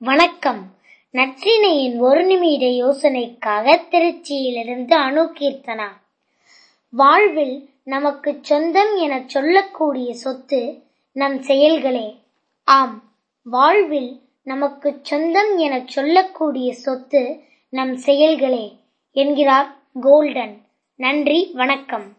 வணக்கம். நற்றினையின் ஒரு நிமிட யோசனைக்காக திருச்சியிலிருந்து அணு கீர்த்தனா வாழ்வில் நமக்கு சொந்தம் என சொல்லக்கூடிய சொத்து நம் செயல்களே. ஆம் வாழ்வில் நமக்கு சொந்தம் எனச் சொல்லக்கூடிய சொத்து நம் செயல்களே என்கிறார் கோல்டன். நன்றி வணக்கம்.